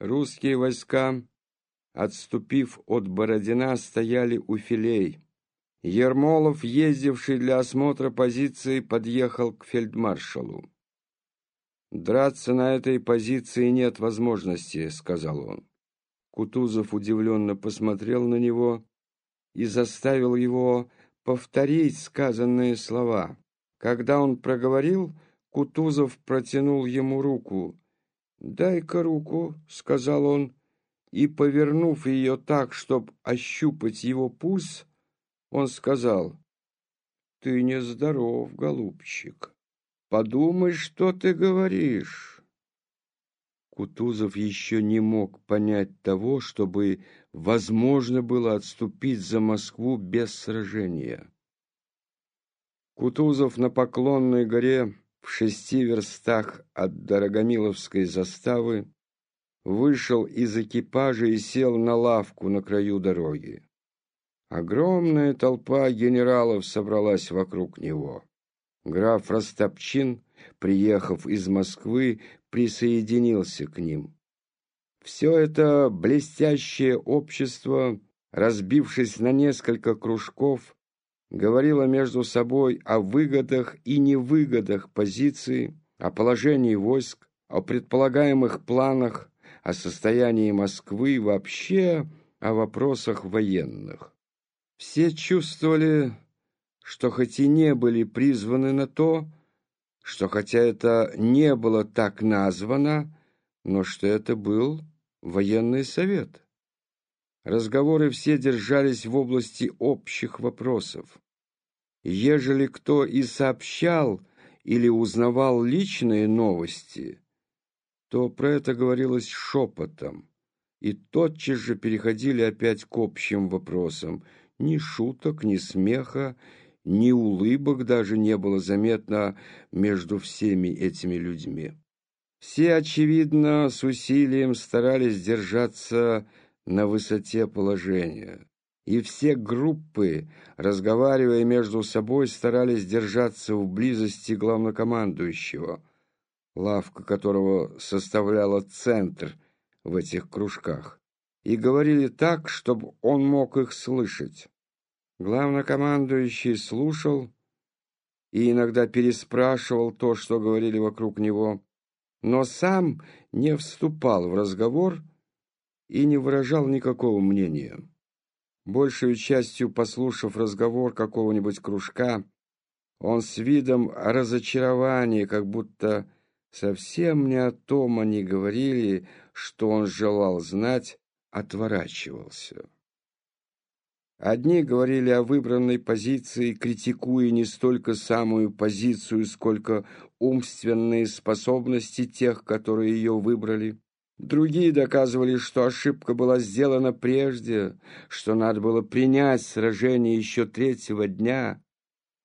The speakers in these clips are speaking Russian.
Русские войска, отступив от Бородина, стояли у филей. Ермолов, ездивший для осмотра позиции, подъехал к фельдмаршалу. «Драться на этой позиции нет возможности», — сказал он. Кутузов удивленно посмотрел на него и заставил его повторить сказанные слова. Когда он проговорил, Кутузов протянул ему руку. «Дай-ка руку», — сказал он, и, повернув ее так, чтобы ощупать его пульс, он сказал, «Ты нездоров, голубчик. Подумай, что ты говоришь». Кутузов еще не мог понять того, чтобы возможно было отступить за Москву без сражения. Кутузов на Поклонной горе в шести верстах от Дорогомиловской заставы вышел из экипажа и сел на лавку на краю дороги. Огромная толпа генералов собралась вокруг него. Граф Ростопчин, приехав из Москвы, присоединился к ним. Все это блестящее общество, разбившись на несколько кружков, говорило между собой о выгодах и невыгодах позиции, о положении войск, о предполагаемых планах, о состоянии Москвы и вообще о вопросах военных. Все чувствовали, что хоть и не были призваны на то, что хотя это не было так названо, но что это был военный совет. Разговоры все держались в области общих вопросов. Ежели кто и сообщал или узнавал личные новости, то про это говорилось шепотом, и тотчас же переходили опять к общим вопросам. Ни шуток, ни смеха, ни улыбок даже не было заметно между всеми этими людьми. Все, очевидно, с усилием старались держаться на высоте положения. И все группы, разговаривая между собой, старались держаться в близости главнокомандующего, лавка которого составляла центр в этих кружках, и говорили так, чтобы он мог их слышать. Главнокомандующий слушал и иногда переспрашивал то, что говорили вокруг него, но сам не вступал в разговор и не выражал никакого мнения. Большую частью послушав разговор какого-нибудь кружка, он с видом разочарования, как будто совсем не о том они говорили, что он желал знать, отворачивался. Одни говорили о выбранной позиции, критикуя не столько самую позицию, сколько умственные способности тех, которые ее выбрали. Другие доказывали, что ошибка была сделана прежде, что надо было принять сражение еще третьего дня.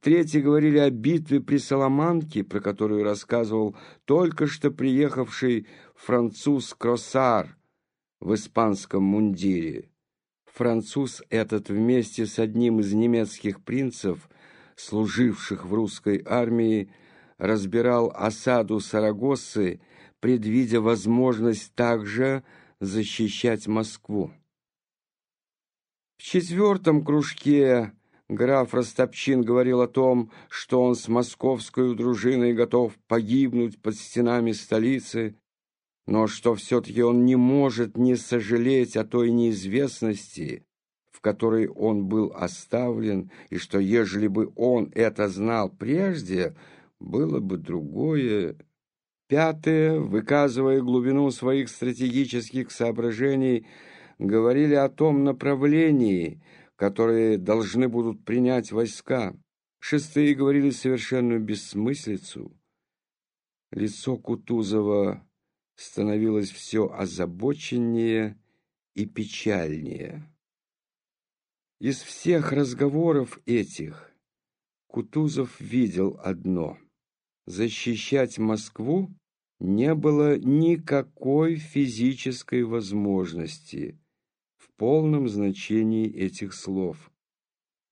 Третьи говорили о битве при Соломанке, про которую рассказывал только что приехавший француз Кроссар в испанском мундире. Француз этот вместе с одним из немецких принцев, служивших в русской армии, разбирал осаду Сарагосы, предвидя возможность также защищать Москву. В четвертом кружке граф Ростопчин говорил о том, что он с московской дружиной готов погибнуть под стенами столицы, но что все-таки он не может не сожалеть о той неизвестности, в которой он был оставлен, и что, ежели бы он это знал прежде, было бы другое. Пятое, выказывая глубину своих стратегических соображений, говорили о том направлении, которое должны будут принять войска. Шестые говорили совершенную бессмыслицу. Лицо Кутузова становилось все озабоченнее и печальнее. Из всех разговоров этих Кутузов видел одно – защищать Москву не было никакой физической возможности в полном значении этих слов.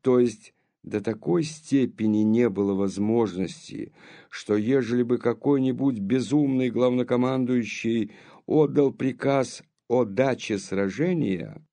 То есть до такой степени не было возможности, что ежели бы какой-нибудь безумный главнокомандующий отдал приказ о даче сражения,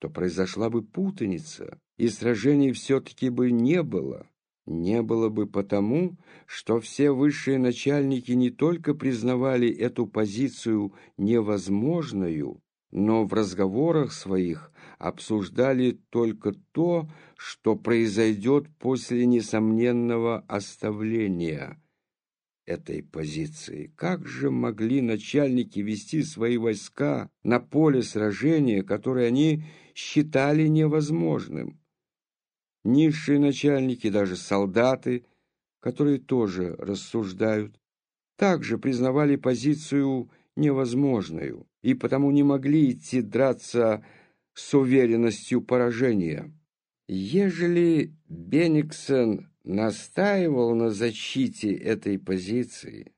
то произошла бы путаница, и сражений все-таки бы не было. Не было бы потому, что все высшие начальники не только признавали эту позицию невозможную, но в разговорах своих обсуждали только то, что произойдет после несомненного оставления этой позиции. Как же могли начальники вести свои войска на поле сражения, которое они считали невозможным? Низшие начальники, даже солдаты, которые тоже рассуждают, также признавали позицию невозможную и потому не могли идти драться с уверенностью поражения. Ежели Бениксон настаивал на защите этой позиции,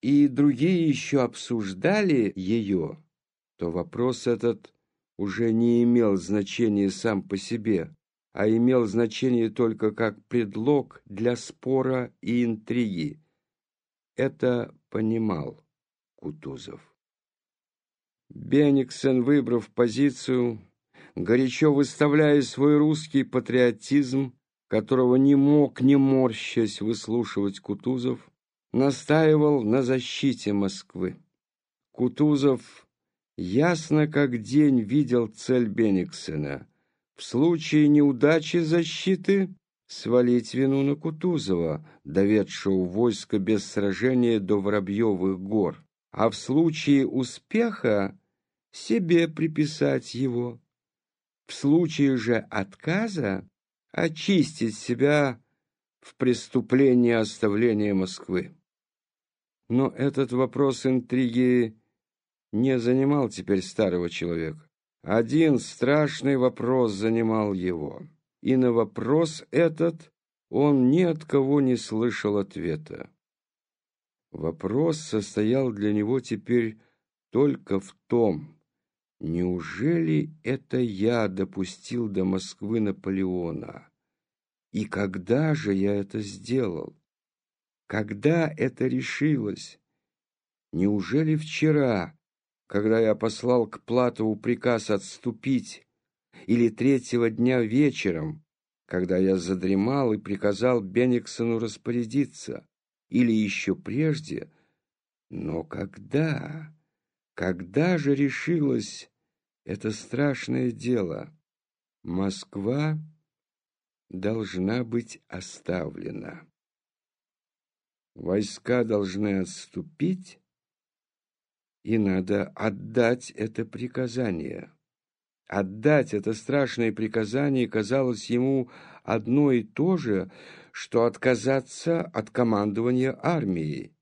и другие еще обсуждали ее, то вопрос этот уже не имел значения сам по себе, а имел значение только как предлог для спора и интриги. Это понимал Кутузов. Бениксен, выбрав позицию, горячо выставляя свой русский патриотизм, которого не мог, не морщась, выслушивать Кутузов, настаивал на защите Москвы. Кутузов ясно как день видел цель Бениксена. В случае неудачи защиты свалить вину на Кутузова, доведшего войско без сражения до Воробьевых гор а в случае успеха себе приписать его. В случае же отказа очистить себя в преступлении оставления Москвы. Но этот вопрос интриги не занимал теперь старого человека. Один страшный вопрос занимал его, и на вопрос этот он ни от кого не слышал ответа. Вопрос состоял для него теперь только в том, неужели это я допустил до Москвы Наполеона? И когда же я это сделал? Когда это решилось? Неужели вчера, когда я послал к Платову приказ отступить, или третьего дня вечером, когда я задремал и приказал Бениксону распорядиться? или еще прежде, но когда, когда же решилось это страшное дело? Москва должна быть оставлена. Войска должны отступить, и надо отдать это приказание. Отдать это страшное приказание казалось ему одно и то же, что отказаться от командования армией.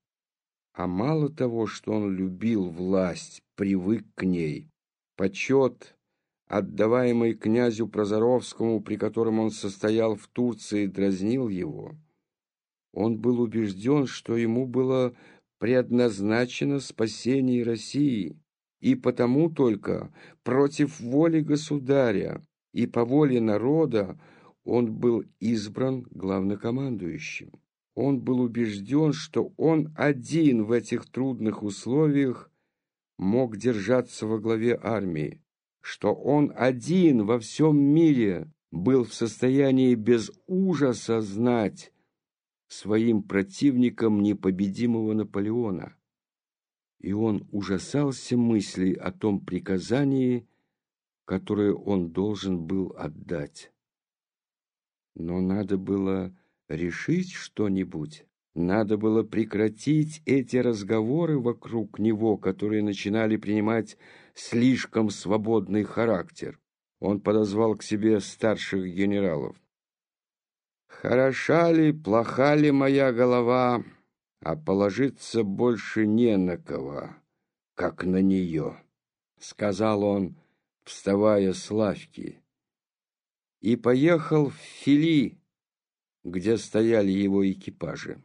А мало того, что он любил власть, привык к ней, почет, отдаваемый князю Прозоровскому, при котором он состоял в Турции, дразнил его. Он был убежден, что ему было предназначено спасение России, и потому только против воли государя и по воле народа он был избран главнокомандующим. Он был убежден, что он один в этих трудных условиях мог держаться во главе армии, что он один во всем мире был в состоянии без ужаса знать своим противником непобедимого Наполеона. И он ужасался мыслей о том приказании, которое он должен был отдать. Но надо было решить что-нибудь. Надо было прекратить эти разговоры вокруг него, которые начинали принимать слишком свободный характер. Он подозвал к себе старших генералов. «Хороша ли, плоха ли моя голова, а положиться больше не на кого, как на нее», — сказал он, вставая с лавки и поехал в Фили, где стояли его экипажи.